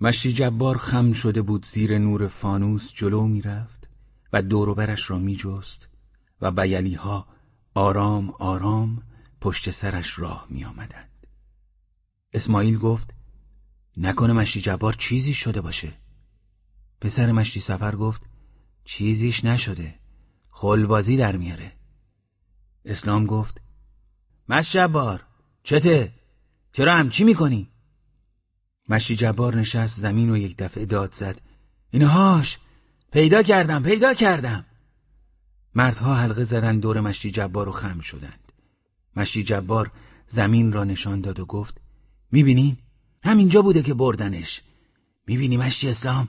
مشتی جبار خم شده بود زیر نور فانوس جلو می‌رفت و دوروبرش را میجست و بیلی ها آرام آرام پشت سرش راه می آمدند. اسماعیل گفت نکنه مشتی جبار چیزی شده باشه پسر مشتی سفر گفت چیزیش نشده خلبازی در میاره اسلام گفت مشتی جبار چته؟ چرا همچی می‌کنی؟ مشتی جبار نشست زمین و یک دفعه داد زد اینهاش پیدا کردم پیدا کردم مردها حلقه زدن دور مشتی جبار و خم شدند مشتی جبار زمین را نشان داد و گفت می‌بینین؟ همینجا بوده که بردنش می‌بینی مشتی اسلام؟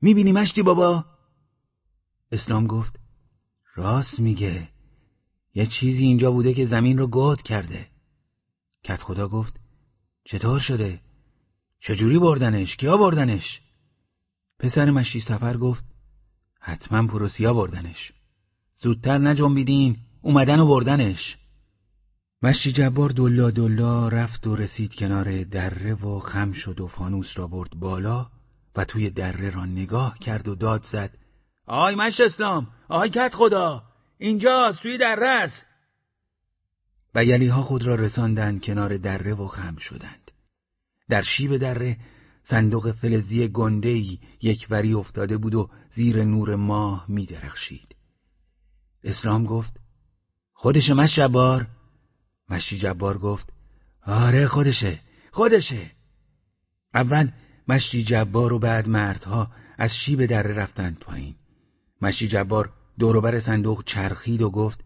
می‌بینی مشتی بابا؟ اسلام گفت راست میگه یه چیزی اینجا بوده که زمین رو گود کرده کت خدا گفت چطور شده؟ چجوری بردنش؟ کیا بردنش؟ پسر مشتی سفر گفت حتما پروسیا بردنش. زودتر نجنبیدین اومدن و بردنش. مشتی جبار دلا دلا رفت و رسید کنار دره و خم شد و فانوس را برد بالا و توی دره را نگاه کرد و داد زد. آی مش اسلام آی کت خدا اینجاست توی دره است. و ها خود را رساندند کنار دره و خم شدند. در شیب دره صندوق فلزی گندهی یک وری افتاده بود و زیر نور ماه می درخشید. اسلام گفت خودش مش جبار. مشی جبار گفت آره خودشه خودشه. اول مشی جبار و بعد مردها از شیب دره رفتند پایین. مشی جبار دوروبر صندوق چرخید و گفت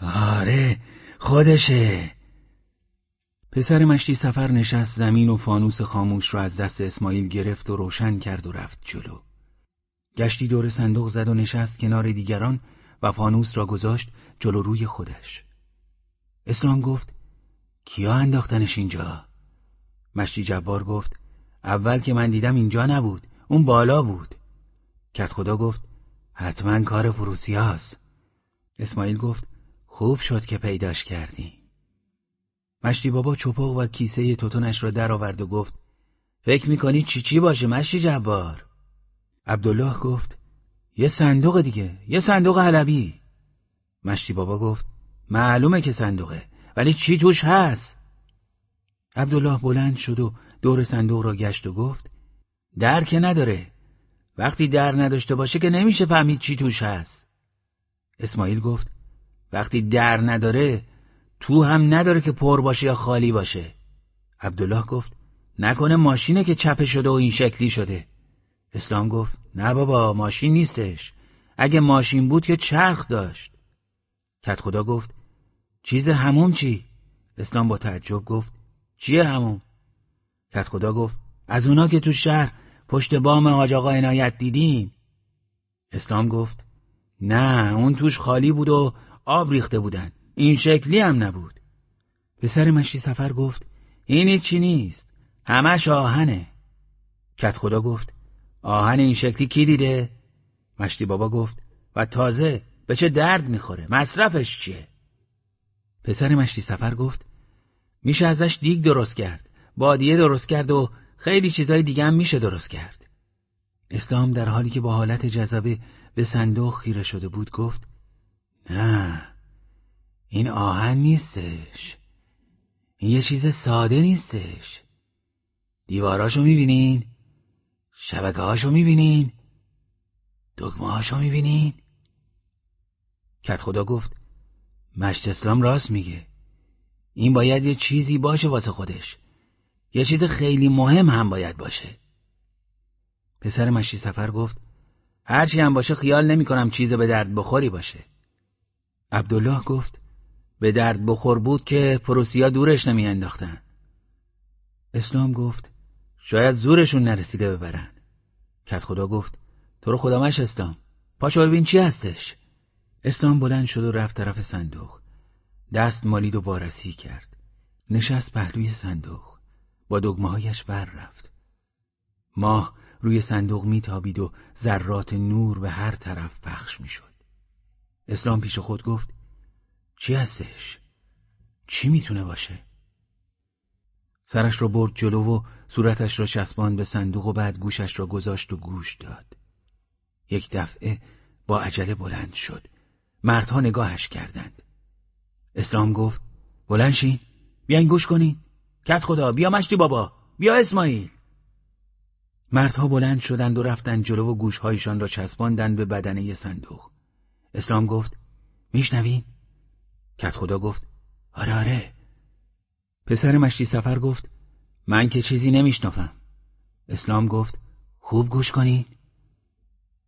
آره خودشه. پسر مشتی سفر نشست زمین و فانوس خاموش را از دست اسماعیل گرفت و روشن کرد و رفت جلو. گشتی دور صندوق زد و نشست کنار دیگران و فانوس را گذاشت جلو روی خودش. اسلام گفت کیا انداختنش اینجا؟ مشتی جبار گفت اول که من دیدم اینجا نبود اون بالا بود. کت خدا گفت حتما کار فروسیاست اسماعیل گفت خوب شد که پیداش کردی. مشتی بابا چپاق و کیسه توتونش را درآورد و گفت فکر می‌کنی چی چی باشه مشتی جبار؟ عبدالله گفت یه صندوق دیگه یه صندوق علبی مشتی بابا گفت معلومه که صندوقه ولی چی توش هست؟ عبدالله بلند شد و دور صندوق را گشت و گفت در که نداره وقتی در نداشته باشه که نمیشه فهمید چی توش هست. اسماعیل گفت وقتی در نداره تو هم نداره که پر باشه یا خالی باشه. عبدالله گفت نکنه ماشینه که چپه شده و این شکلی شده. اسلام گفت نه بابا ماشین نیستش. اگه ماشین بود که چرخ داشت. کت خدا گفت چیز هموم چی؟ اسلام با تعجب گفت چیه هموم؟ کت خدا گفت از اونا که تو شهر پشت بام حاج آقا عنایت دیدیم. اسلام گفت نه اون توش خالی بود و آب ریخته بودن. این شکلی هم نبود. پسر مشتی سفر گفت این چی نیست. همش آهنه. کت خدا گفت آهن این شکلی کی دیده؟ مشتی بابا گفت و تازه به چه درد می‌خوره؟ مصرفش چیه؟ پسر مشتی سفر گفت میشه ازش دیگ درست کرد. بادیه درست کرد و خیلی چیزای دیگه هم میشه درست کرد. اسلام در حالی که با حالت جذبه به صندوق خیره شده بود گفت نه این آهن نیستش این یه چیز ساده نیستش دیواراشو می‌بینین؟ شبکه هاشو می‌بینین؟ دگمه هاشو می‌بینین؟ کت خدا گفت مشت اسلام راست میگه این باید یه چیزی باشه واسه خودش یه چیز خیلی مهم هم باید باشه پسر مشتی سفر گفت هرچی هم باشه خیال نمی کنم چیز به درد بخوری باشه عبدالله گفت به درد بخور بود که پروسیا دورش نمی انداختن. اسلام گفت شاید زورشون نرسیده ببرن. کت خدا گفت تو رو خدا مش اسلام پاشو ببین چی هستش؟ اسلام بلند شد و رفت طرف صندوق. دست مالید و وارسی کرد. نشست پهلوی صندوق. با دگمهایش بر رفت. ماه روی صندوق میتابید و ذرات نور به هر طرف پخش می‌شد. اسلام پیش خود گفت چی هستش؟ چی می‌تونه باشه؟ سرش را برد جلو و صورتش را چسباند به صندوق و بعد گوشش را گذاشت و گوش داد. یک دفعه با عجله بلند شد. مردها نگاهش کردند. اسلام گفت بلند شین بیاین گوش کنین کت خدا بیا مشتی بابا بیا اسماعیل مردها بلند شدند و رفتند جلو و گوشهایشان را چسباندند به بدنه صندوق اسلام گفت میشنوین کت خدا گفت آره آره. پسر مشتی سفر گفت من که چیزی نمیشنفم اسلام گفت خوب گوش کنین.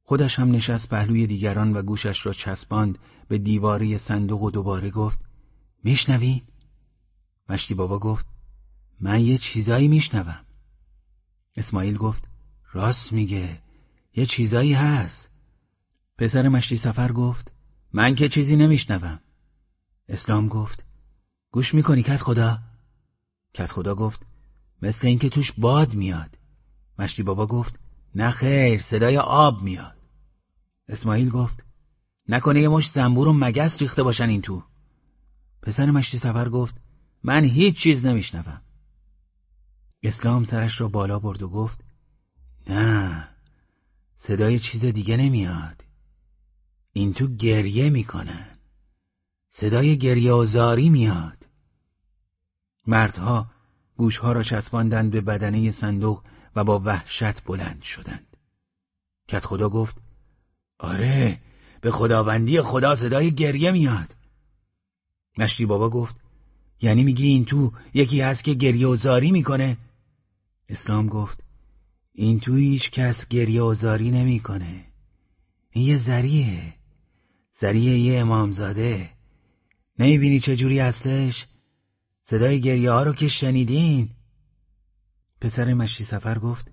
خودش هم نشست پهلوی دیگران و گوشش را چسباند به دیواری صندوق و دوباره گفت میشنوین؟ مشتی بابا گفت من یه چیزایی میشنوم. اسماعیل گفت راست میگه یه چیزایی هست. پسر مشتی سفر گفت من که چیزی نمیشنوم. اسلام گفت گوش می‌کنی کت خدا؟ کت خدا گفت مثل اینکه توش باد میاد. مشتی بابا گفت نه خیر صدای آب میاد. اسماعیل گفت نکنه یه مش زنبور و مگس ریخته باشن این تو. پسر مشتی سفر گفت من هیچ چیز نمیشنوم. اسلام سرش را بالا برد و گفت نه صدای چیز دیگه نمیاد. این تو گریه می‌کنن صدای گریه و زاری میاد. مردها گوشها را چسباندند به بدنه صندوق و با وحشت بلند شدند. کت خدا گفت آره به خداوندی خدا صدای گریه میاد. مشتی بابا گفت یعنی میگی این تو یکی هست که گریه و زاری می‌کنه؟ اسلام گفت این تو هیچ کس گریه و زاری نمی‌کنه. این یه زریه زریه یه امامزاده. نمی‌بینی چجوری هستش؟ صدای گریه ها رو که شنیدین؟ پسر مشتی سفر گفت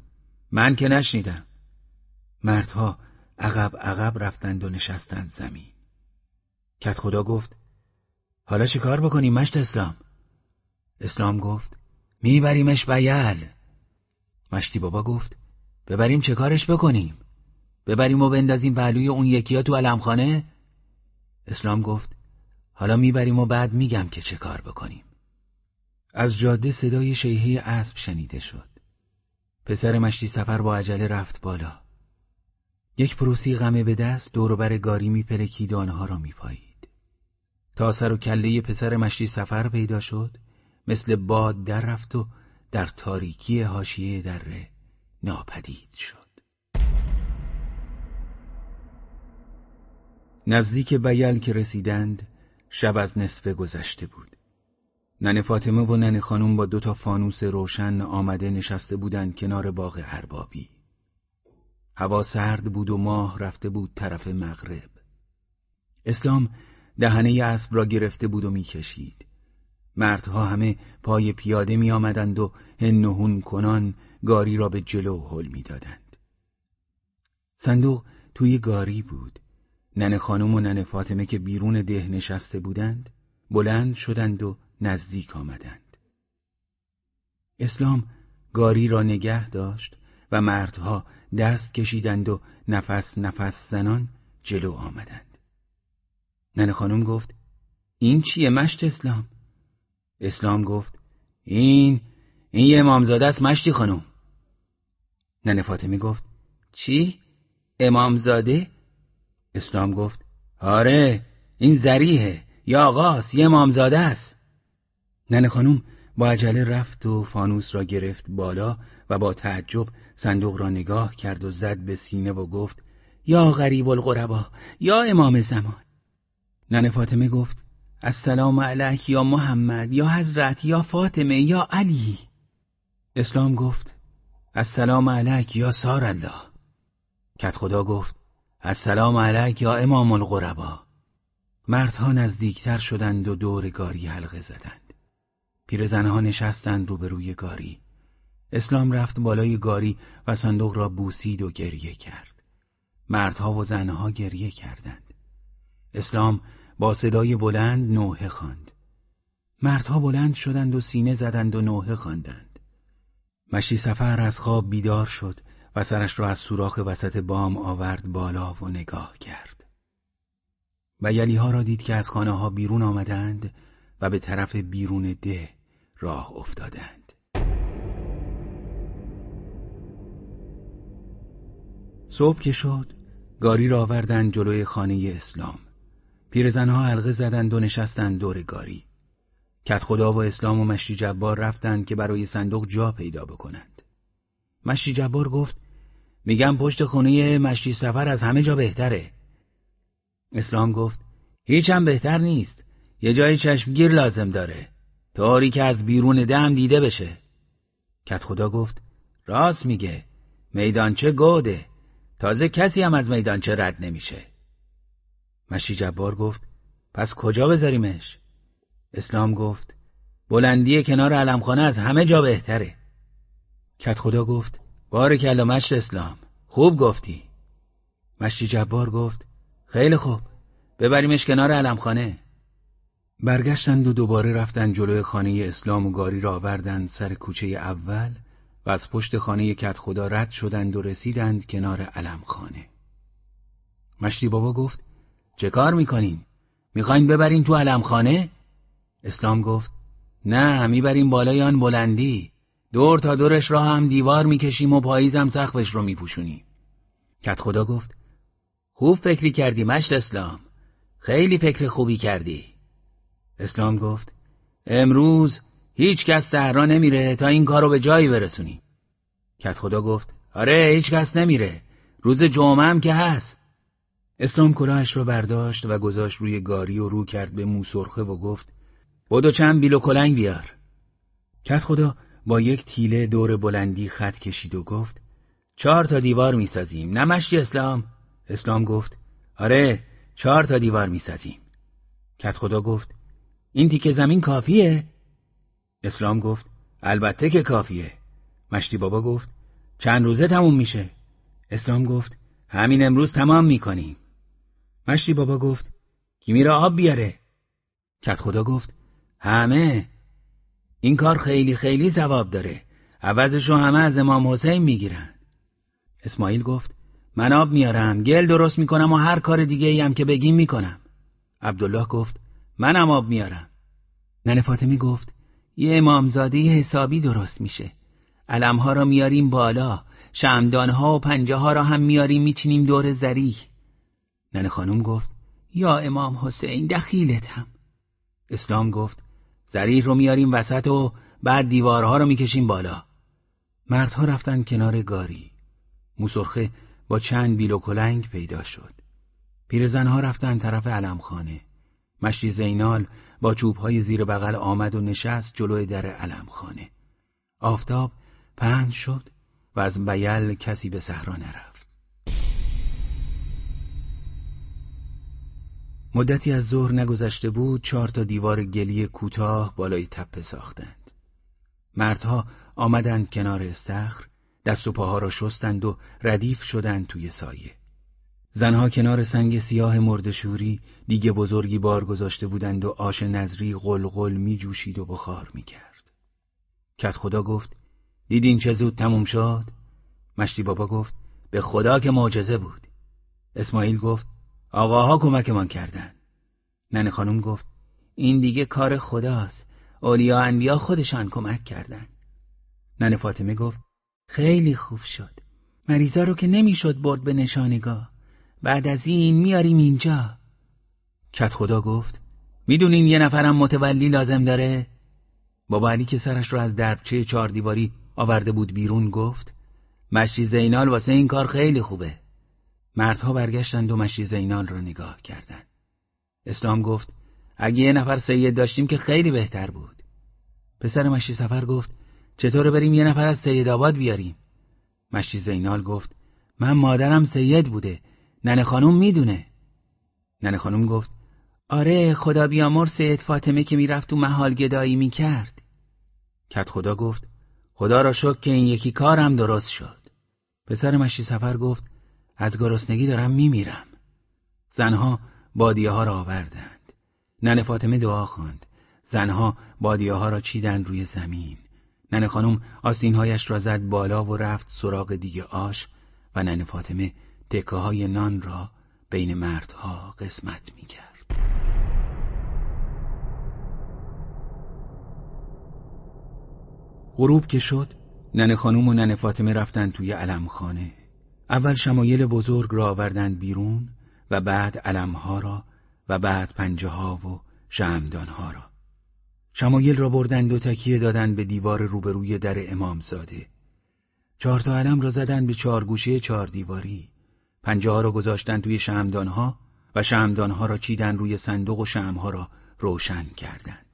من که نشنیدم مردها عقب عقب رفتند و نشستند زمین کت خدا گفت حالا چه کار بکنیم مشت اسلام؟ اسلام گفت میبریمش بیل مشتی بابا گفت ببریم چه کارش بکنیم؟ ببریم و بندازیم پهلوی اون یکی ها تو علمخانه؟ اسلام گفت حالا می‌بریم و بعد میگم که چه کار بکنیم. از جاده صدای شیهه اسب شنیده شد. پسر مشتی سفر با عجله رفت بالا. یک پروسی غمه به دست دوروبر گاری میپلکید آنها را میپایید. تا سر و کله پسر مشتی سفر پیدا شد مثل باد در رفت و در تاریکی حاشیه دره ناپدید شد. نزدیک بیل که رسیدند شب از نصفه گذشته بود نن فاطمه و نن خانم با دو تا فانوس روشن آمده نشسته بودند کنار باغ اربابی هوا سرد بود و ماه رفته بود طرف مغرب اسلام دهنه اسب را گرفته بود و می‌کشید. مردها همه پای پیاده می آمدند و هنهون کنان گاری را به جلو حل می‌دادند. صندوق توی گاری بود. نن خانم و نن فاطمه که بیرون ده نشسته بودند بلند شدند و نزدیک آمدند. اسلام گاری را نگه داشت و مردها دست کشیدند و نفس نفس زنان جلو آمدند. ننه خانم گفت این چیه مشت اسلام؟ اسلام گفت این این یه امامزاده است مشتی خانم ننه فاطمه گفت چی؟ امامزاده؟ اسلام گفت آره این زریه یا آقاست یه امامزاده است. ننه خانم با عجله رفت و فانوس را گرفت بالا و با تعجب صندوق را نگاه کرد و زد به سینه و گفت یا غریب القربا یا امام زمان. نن فاطمه گفت السلام علیک یا محمد یا حضرت یا فاطمه یا علی. اسلام گفت السلام علیک یا سار الله کت خدا گفت السلام علیک یا امام الغربا. مردها نزدیکتر شدند و دور گاری حلقه زدند. پیرزنها نشستند روبروی گاری. اسلام رفت بالای گاری و صندوق را بوسید و گریه کرد. مردها و زنها گریه کردند. اسلام با صدای بلند نوحه خواند. مردها بلند شدند و سینه زدند و نوحه خواندند. مشی سفر از خواب بیدار شد و سرش را از سوراخ وسط بام آورد بالا و نگاه کرد. و یلی ها را دید که از خانه ها بیرون آمدند و به طرف بیرون ده راه افتادند. صبح که شد گاری را آوردند جلوی خانه اسلام. پیرزنها حلقه زدند و نشستند دور گاری. کت خدا و اسلام و مشری جبار رفتند که برای صندوق جا پیدا بکنند. مشتی جبار گفت میگم پشت خونه مشتی سفر از همه جا بهتره. اسلام گفت هیچ هم بهتر نیست. یه جای چشمگیر لازم داره. طوری که از بیرون دم دیده بشه. کت خدا گفت راست میگه. میدانچه گوده؟ تازه کسی هم از میدانچه رد نمیشه. مشی جبار گفت پس کجا بذاریمش؟ اسلام گفت بلندی کنار علمخانه از همه جا بهتره. کت خدا گفت بار کلا مشت اسلام. خوب گفتی. مشی جبار گفت خیلی خوب. ببریمش کنار علمخانه. برگشتند و دوباره رفتن جلوی خانه اسلام و گاری را آوردند سر کوچه اول و از پشت خانه کت خدا رد شدند و رسیدند کنار علمخانه. مشتی بابا گفت چه کار می‌کنین؟ می‌خواین ببرین تو علمخانه؟ اسلام گفت نه می‌بریم بالای آن بلندی. دور تا دورش را هم دیوار می‌کشیم و پاییزم سقفش رو میپوشونیم. کت خدا گفت خوب فکری کردی مشت اسلام. خیلی فکر خوبی کردی. اسلام گفت امروز هیچ کس صحرا نمیره تا این کارو به جایی برسونیم کت خدا گفت آره هیچ کس نمیره. روز جمعه هم که هست. اسلام کلاهش رو برداشت و گذاشت روی گاری و رو کرد به موسرخه و گفت بدو چند بیل و کلنگ بیار. کت خدا با یک تیله دور بلندی خط کشید و گفت چهار تا دیوار می‌سازیم. نمشتی اسلام. اسلام گفت آره چهار تا دیوار می‌سازیم. کت خدا گفت این تیکه زمین کافیه؟ اسلام گفت البته که کافیه. مشتی بابا گفت چند روزه تموم میشه. اسلام گفت همین امروز تمام می‌کنیم. مشتی بابا گفت کی میره آب بیاره؟ کت خدا گفت همه. این کار خیلی خیلی ثواب داره. عوضشو همه از امام حسین می‌گیرن. اسماعیل گفت من آب میارم گل درست می‌کنم و هر کار دیگه ای هم که بگیم می‌کنم. عبدالله گفت منم آب میارم. ننه فاطمی گفت یه امامزاده حسابی درست میشه. علمها را میاریم بالا شمدانها و پنجه ها را هم میاریم میچینیم دور زری ننه خانوم گفت یا امام حسین دخیلتم اسلام گفت زریح رو میاریم وسط و بعد دیوارها رو می‌کشیم بالا. مردها رفتن کنار گاری. موسرخه با چند بیل و کلنگ پیدا شد. پیرزنها رفتن طرف علمخانه. مشتی زینال با چوبهای زیر بغل آمد و نشست جلوی در علمخانه. آفتاب پهن شد و از بیل کسی به صحرا نرفت. مدتی از ظهر نگذشته بود چهار تا دیوار گلی کوتاه بالای تپه ساختند مردها آمدند کنار استخر دست و پاها را شستند و ردیف شدند توی سایه زنها کنار سنگ سیاه مردشوری دیگه بزرگی بار گذاشته بودند و آش نظری غلغل می جوشید و بخار می کرد. کت خدا گفت دیدین چه زود تموم شد؟ مشتی بابا گفت به خدا که معجزه بود. اسماعیل گفت آقاها کمکمان کردن. ننه خانم گفت این دیگه کار خداست. اولیا انبیا خودشان کمک کردن. ننه فاطمه گفت خیلی خوب شد. مریضا رو که نمی‌شد برد به نشانگاه. بعد از این میاریم اینجا کت خدا گفت می‌دونین یه نفرم متولی لازم داره؟ بابا علی که سرش رو از دربچه چهار دیواری آورده بود بیرون گفت مشی زینال واسه این کار خیلی خوبه مردها برگشتند و مشی زینال رو نگاه کردند. اسلام گفت اگه یه نفر سید داشتیم که خیلی بهتر بود. پسر مشی سفر گفت چطور بریم یه نفر از سید آباد بیاریم؟ مشی زینال گفت من مادرم سید بوده ننه خانوم می‌دونه. ننه خانوم گفت آره خدا بیامر سید فاطمه که می‌رفت تو محال گدایی می‌کرد. کت خدا گفت خدا را شکر که این یکی کارم درست شد. پسر مشی سفر گفت از گرسنگی دارم میمیرم. زنها بادیه ها را آوردند. ننه فاطمه دعا خواند. زنها بادیه ها را چیدند روی زمین. ننه خانم آستینهایش را زد بالا و رفت سراغ دیگه آش و ننه فاطمه دکه های نان را بین مردها قسمت می کرد. غروب که شد ننه خانوم و ننه فاطمه رفتن توی علمخانه. اول شمایل بزرگ را آوردند بیرون و بعد علمها را و بعد پنجه ها و شمدان را. شمایل را بردند و تکیه دادند به دیوار روبروی در امامزاده. چهار تا علم را زدند به چهار گوشه چهار دیواری. پنجه ها را گذاشتند توی شمدان ها و شمدان ها را چیدن روی صندوق و شمها را روشن کردند.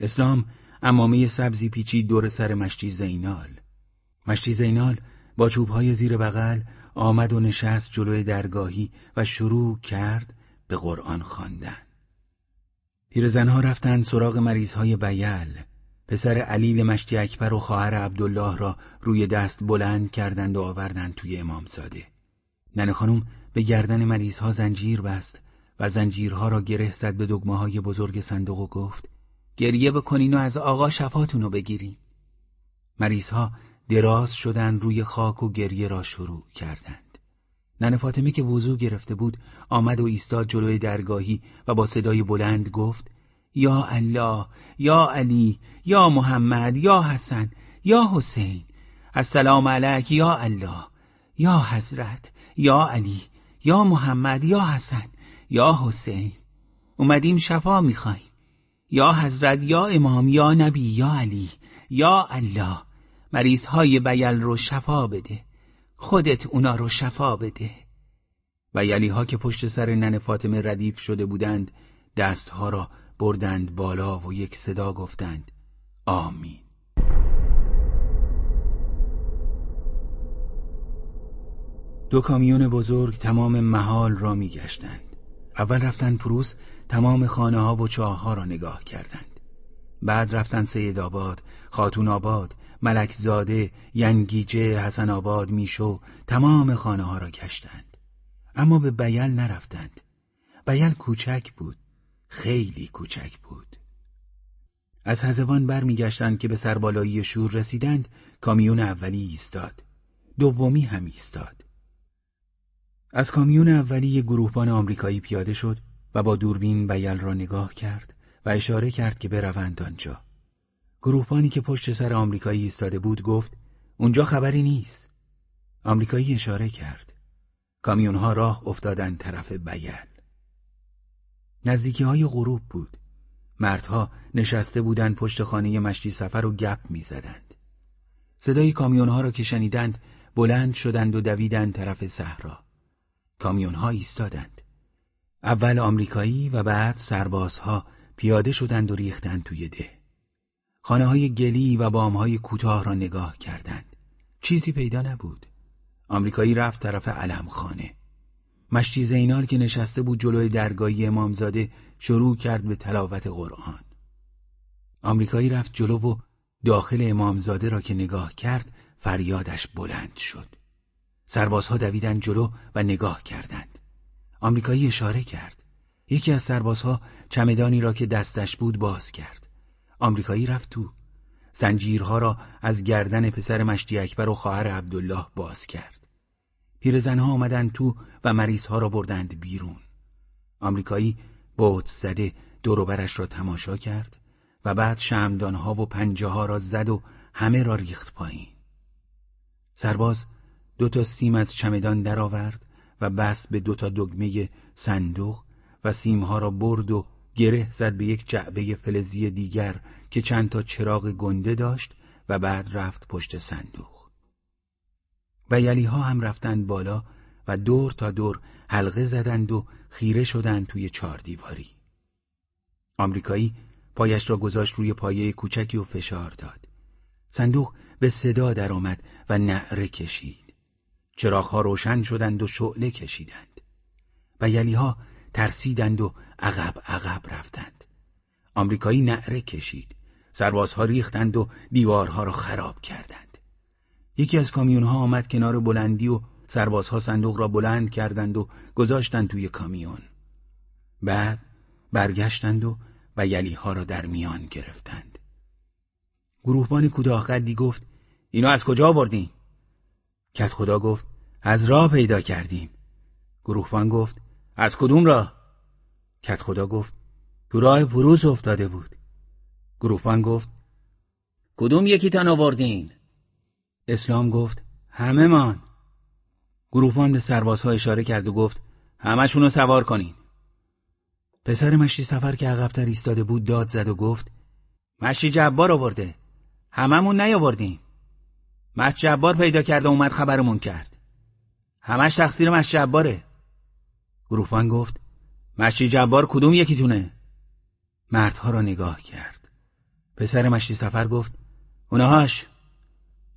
اسلام امامه سبزی پیچید دور سر مشتی زینال. مشتی زینال با چوبهای زیر بغل آمد و نشست جلوی درگاهی و شروع کرد به قرآن خواندن. پیرزنها رفتند سراغ مریضهای بیل. پسر علیل مشتی اکبر و خواهر عبدالله را روی دست بلند کردند و آوردند توی امامزاده. ننه خانم به گردن مریضها زنجیر بست و زنجیرها را گره زد به دگمه بزرگ صندوق و گفت گریه بکنین و از آقا شفاتونو بگیرین. مریضها دراز شدن روی خاک و گریه را شروع کردند. ننه فاطمه که وضوع گرفته بود آمد و ایستاد جلوی درگاهی و با صدای بلند گفت یا الله یا علی یا محمد یا حسن یا حسین السلام علیک یا الله یا حضرت یا علی یا محمد یا حسن یا حسین. اومدیم شفا می‌خوایم. یا حضرت یا امام یا نبی یا علی یا الله. مریض های بیل رو شفا بده. خودت اونا رو شفا بده. و یلی ها که پشت سر نن فاطمه ردیف شده بودند دستها را بردند بالا و یک صدا گفتند. آمین. دو کامیون بزرگ تمام محال را میگشتند. اول رفتند پروس تمام خانه ها و چاه ها را نگاه کردند. بعد رفتند سید آباد خاتون آباد ملکزاده ینگیجه حسن آباد میشو تمام خانه ها را گشتند اما به بیل نرفتند. بیل کوچک بود. خیلی کوچک بود. از هزوان برمیگشتند که به سربالایی شور رسیدند. کامیون اولی ایستاد. دومی هم ایستاد. از کامیون اولی گروهبان آمریکایی پیاده شد و با دوربین بیل را نگاه کرد و اشاره کرد که بروند آنجا. گروهبانی که پشت سر آمریکایی ایستاده بود گفت اونجا خبری نیست. آمریکایی اشاره کرد. کامیونها راه افتادند طرف بیل نزدیکی های غروب بود. مردها نشسته بودند پشت خانه مشتی سفر و گپ می‌زدند. صدای کامیونها را که شنیدند بلند شدند و دویدند طرف صحرا. کامیونها ایستادند. اول آمریکایی و بعد سربازها پیاده شدند و ریختند توی ده. خانه های گلی و بام های کوتاه را نگاه کردند. چیزی پیدا نبود. آمریکایی رفت طرف علم خانه مشتی زینال که نشسته بود جلوی درگاهی امامزاده شروع کرد به تلاوت قرآن. آمریکایی رفت جلو و داخل امامزاده را که نگاه کرد فریادش بلند شد. سربازها دویدن جلو و نگاه کردند. آمریکایی اشاره کرد. یکی از سربازها چمدانی را که دستش بود باز کرد. آمریکایی رفت تو. زنجیرها را از گردن پسر مشتی اکبر و خواهر عبدالله باز کرد. پیرزنها آمدند تو و مریضها را بردند بیرون. آمریکایی بود زده دوروبرش را تماشا کرد و بعد شمدانها و پنجه ها را زد و همه را ریخت پایین. سرباز دو تا سیم از چمدان درآورد و بس به دو تا دگمه صندوق و سیمها را برد و گره زد به یک جعبه فلزی دیگر که چند تا چراغ گنده داشت و بعد رفت پشت صندوق. و یلی ها هم رفتند بالا و دور تا دور حلقه زدند و خیره شدند توی چهار دیواری. آمریکایی پایش را گذاشت روی پایه کوچکی و فشار داد. صندوق به صدا درآمد و نعره کشید. چراغها روشن شدند و شعله کشیدند. و یلیها ترسیدند و عقب عقب رفتند. آمریکایی نعره کشید. سربازها ریختند و دیوارها را خراب کردند. یکی از کامیونها آمد کنار بلندی و سربازها صندوق را بلند کردند و گذاشتند توی کامیون. بعد برگشتند و و را در میان گرفتند. گروهبان کوتاه قدی گفت اینو از کجا آوردین؟ کت خدا گفت از راه پیدا کردیم. گروهبان گفت از کدوم راه؟ کت خدا گفت تو راه پروس افتاده بود. گروهبان گفت کدوم یکی تن آوردین؟ اسلام گفت همه من گروهبان به سربازها اشاره کرد و گفت همشونو سوار کنین. پسر مشتی سفر که عقبتر ایستاده بود داد زد و گفت مشتی جبار آورده هممون نیاوردیم. مشتی جبار پیدا کرده و اومد خبرمون کرد. همش تقصیر مشتی جباره. گروهبان گفت مشتی جبار کدوم یکیتونه؟ مردها را نگاه کرد. پسر مشتی سفر گفت اونهاش.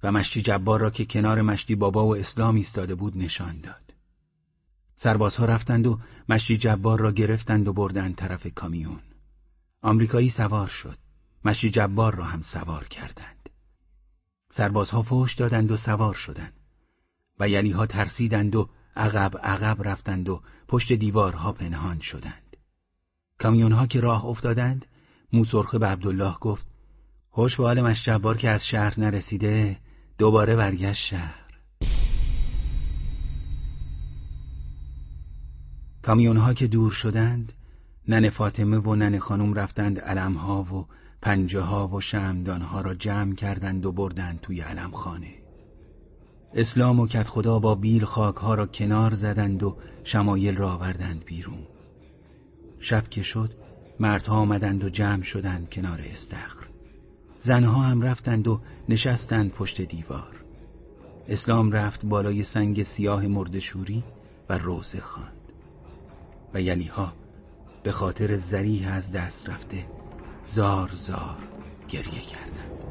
و مشتی جبار را که کنار مشتی بابا و اسلام ایستاده بود نشان داد. سربازها رفتند و مشتی جبار را گرفتند و بردند طرف کامیون. آمریکایی سوار شد. مشتی جبار را هم سوار کردند. سربازها فوش دادند و سوار شدند. و یلیها ترسیدند و عقب عقب رفتند و پشت دیوارها پنهان شدند. کامیونها که راه افتادند موسرخه به عبدالله گفت خوش به حال مشجبار که از شهر نرسیده دوباره برگشت شهر. کامیونها که دور شدند نن فاطمه و نن خانم رفتند علمها و پنجه ها و شمدانها را جمع کردند و بردند توی علمخانه. اسلام و کت خدا با بیل خاکها را کنار زدند و شمایل را آوردند بیرون. شب که شد مردها آمدند و جمع شدند کنار استخر. زنها هم رفتند و نشستند پشت دیوار. اسلام رفت بالای سنگ سیاه مردشوری و روزه خواند. و یلیها به خاطر زریح از دست رفته زار زار گریه کردند.